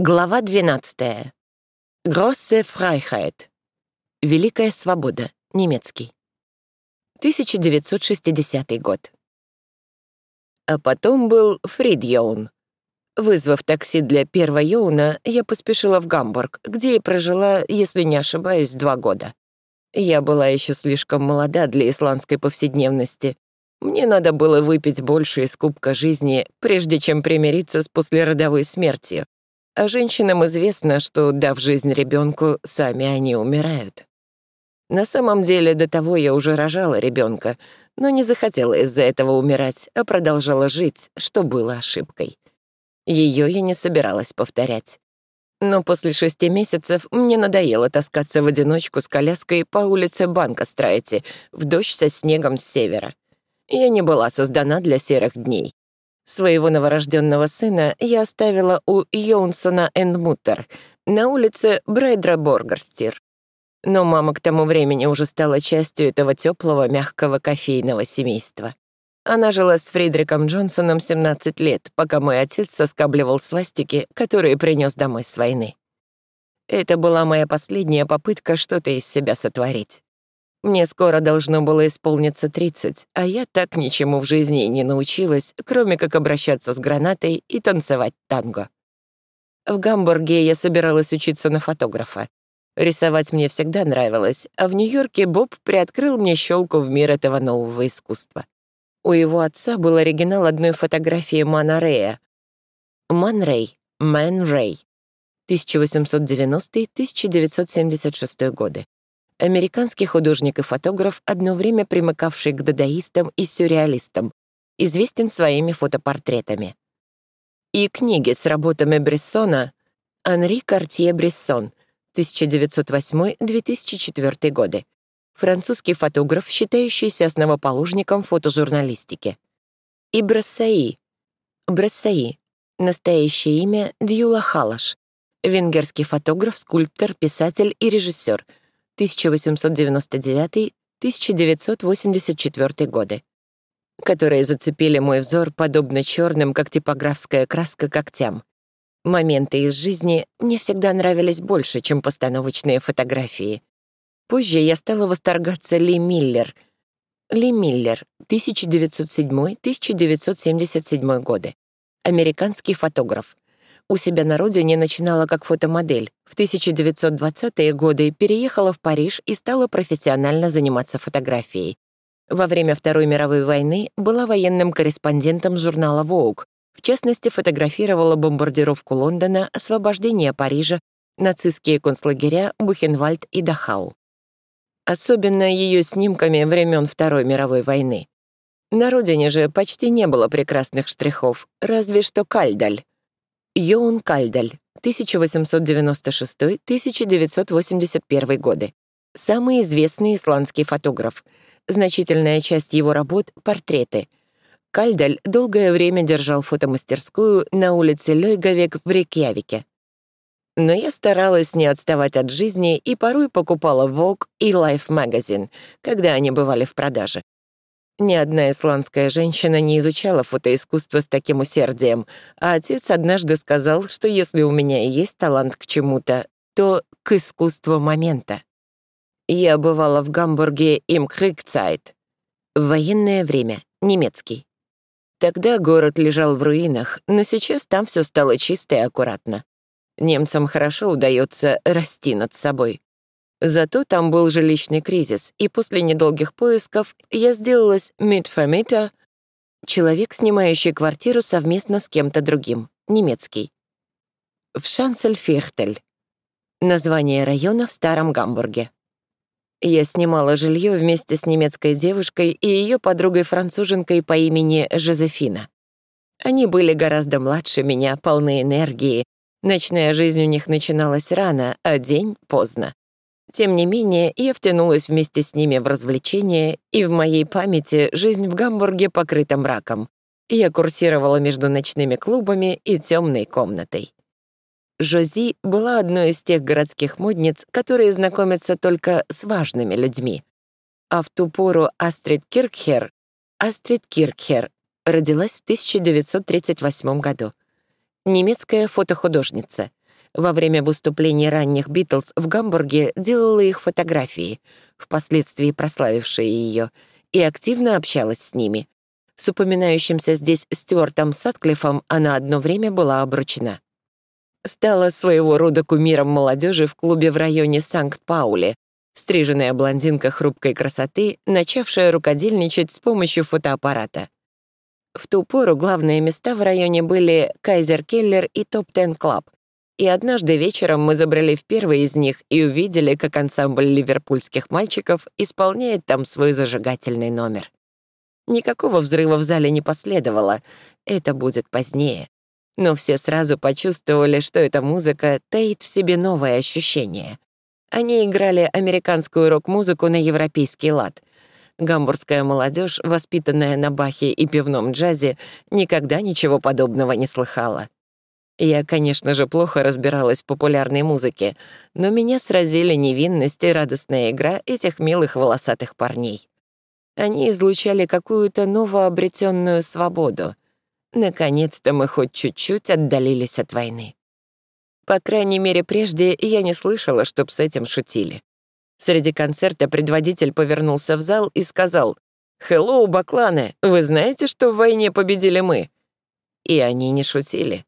Глава 12. Grosse Freiheit. Великая свобода. Немецкий. 1960 год. А потом был Фридьоун. Вызвав такси для первого Йоуна, я поспешила в Гамбург, где и прожила, если не ошибаюсь, два года. Я была еще слишком молода для исландской повседневности. Мне надо было выпить больше из кубка жизни, прежде чем примириться с послеродовой смертью а женщинам известно, что, дав жизнь ребенку, сами они умирают. На самом деле, до того я уже рожала ребенка, но не захотела из-за этого умирать, а продолжала жить, что было ошибкой. Ее я не собиралась повторять. Но после шести месяцев мне надоело таскаться в одиночку с коляской по улице Банка Страйти в дождь со снегом с севера. Я не была создана для серых дней. Своего новорожденного сына я оставила у Йонсона Эндмуттер на улице Брейдра Боргарстир. Но мама к тому времени уже стала частью этого теплого, мягкого кофейного семейства. Она жила с Фридриком Джонсоном 17 лет, пока мой отец соскабливал свастики, которые принес домой с войны. Это была моя последняя попытка что-то из себя сотворить. Мне скоро должно было исполниться 30, а я так ничему в жизни не научилась, кроме как обращаться с гранатой и танцевать танго. В Гамбурге я собиралась учиться на фотографа. Рисовать мне всегда нравилось, а в Нью-Йорке Боб приоткрыл мне щелку в мир этого нового искусства. У его отца был оригинал одной фотографии Мана Рея. Ман Рей, Мэн Рей, 1890-1976 годы американский художник и фотограф, одно время примыкавший к дадаистам и сюрреалистам, известен своими фотопортретами. И книги с работами Брессона Анри Картье-Брессон, 1908-2004 годы, французский фотограф, считающийся основоположником фотожурналистики. И Брассаи. Брассаи. Настоящее имя Дьюла Халаш. Венгерский фотограф, скульптор, писатель и режиссер — 1899-1984 годы, которые зацепили мой взор подобно черным, как типографская краска, когтям. Моменты из жизни мне всегда нравились больше, чем постановочные фотографии. Позже я стала восторгаться Ли Миллер. Ли Миллер, 1907-1977 годы. Американский фотограф — у себя на родине начинала как фотомодель. В 1920-е годы переехала в Париж и стала профессионально заниматься фотографией. Во время Второй мировой войны была военным корреспондентом журнала Vogue. В частности, фотографировала бомбардировку Лондона, освобождение Парижа, нацистские концлагеря Бухенвальд и Дахау. Особенно ее снимками времен Второй мировой войны. На родине же почти не было прекрасных штрихов, разве что кальдаль. Йоун Кальдаль, 1896-1981 годы. Самый известный исландский фотограф. Значительная часть его работ — портреты. Кальдаль долгое время держал фотомастерскую на улице Лёйгавек в Рейкьявике. Но я старалась не отставать от жизни и порой покупала Vogue и Life Magazine, когда они бывали в продаже. Ни одна исландская женщина не изучала фотоискусство с таким усердием, а отец однажды сказал, что если у меня и есть талант к чему-то, то к искусству момента. Я бывала в Гамбурге им Крикцайт. Военное время, немецкий. Тогда город лежал в руинах, но сейчас там все стало чисто и аккуратно. Немцам хорошо удается расти над собой. Зато там был жилищный кризис, и после недолгих поисков я сделалась митфамита, человек, снимающий квартиру совместно с кем-то другим, немецкий. В Шансельфехтель. Название района в Старом Гамбурге. Я снимала жилье вместе с немецкой девушкой и ее подругой-француженкой по имени Жозефина. Они были гораздо младше меня, полны энергии. Ночная жизнь у них начиналась рано, а день — поздно. Тем не менее, я втянулась вместе с ними в развлечения, и в моей памяти жизнь в Гамбурге покрыта мраком. Я курсировала между ночными клубами и темной комнатой. Жози была одной из тех городских модниц, которые знакомятся только с важными людьми. А в ту пору Астрид Киркхер, Астрид Киркхер, родилась в 1938 году. Немецкая фотохудожница — Во время выступлений ранних «Битлз» в Гамбурге делала их фотографии, впоследствии прославившие ее, и активно общалась с ними. С упоминающимся здесь Стюартом Сатклиффом она одно время была обручена. Стала своего рода кумиром молодежи в клубе в районе Санкт-Паули, стриженная блондинка хрупкой красоты, начавшая рукодельничать с помощью фотоаппарата. В ту пору главные места в районе были Kaiserkeller и Top Ten Club, и однажды вечером мы забрели в первый из них и увидели, как ансамбль ливерпульских мальчиков исполняет там свой зажигательный номер. Никакого взрыва в зале не последовало, это будет позднее. Но все сразу почувствовали, что эта музыка таит в себе новое ощущение. Они играли американскую рок-музыку на европейский лад. Гамбургская молодежь, воспитанная на бахе и пивном джазе, никогда ничего подобного не слыхала. Я, конечно же, плохо разбиралась в популярной музыке, но меня сразили невинность и радостная игра этих милых волосатых парней. Они излучали какую-то новообретенную свободу. Наконец-то мы хоть чуть-чуть отдалились от войны. По крайней мере, прежде я не слышала, чтоб с этим шутили. Среди концерта предводитель повернулся в зал и сказал, «Хеллоу, бакланы, вы знаете, что в войне победили мы?» И они не шутили.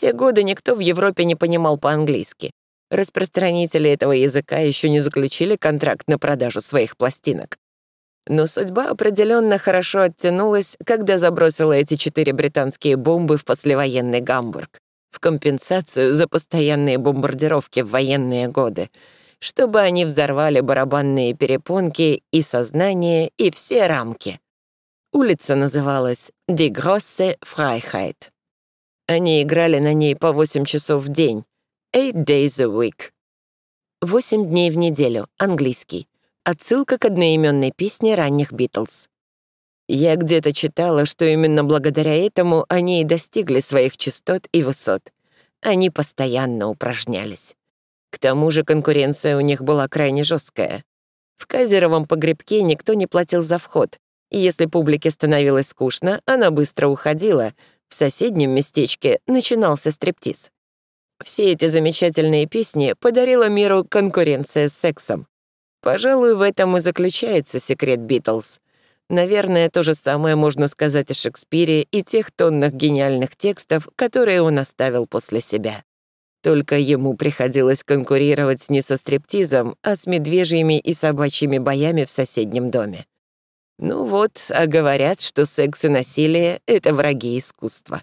Те годы никто в Европе не понимал по-английски. Распространители этого языка еще не заключили контракт на продажу своих пластинок. Но судьба определенно хорошо оттянулась, когда забросила эти четыре британские бомбы в послевоенный Гамбург в компенсацию за постоянные бомбардировки в военные годы, чтобы они взорвали барабанные перепонки и сознание, и все рамки. Улица называлась «Die Grosse Freiheit». Они играли на ней по 8 часов в день, eight days a week. Восемь дней в неделю, английский. Отсылка к одноименной песне ранних Битлз. Я где-то читала, что именно благодаря этому они и достигли своих частот и высот. Они постоянно упражнялись. К тому же конкуренция у них была крайне жесткая. В Казеровом погребке никто не платил за вход, и если публике становилось скучно, она быстро уходила. В соседнем местечке начинался стриптиз. Все эти замечательные песни подарила миру конкуренция с сексом. Пожалуй, в этом и заключается секрет Битлз — Наверное, то же самое можно сказать о Шекспире и тех тоннах гениальных текстов, которые он оставил после себя. Только ему приходилось конкурировать не со стриптизом, а с медвежьими и собачьими боями в соседнем доме. Ну вот, а говорят, что секс и насилие — это враги искусства.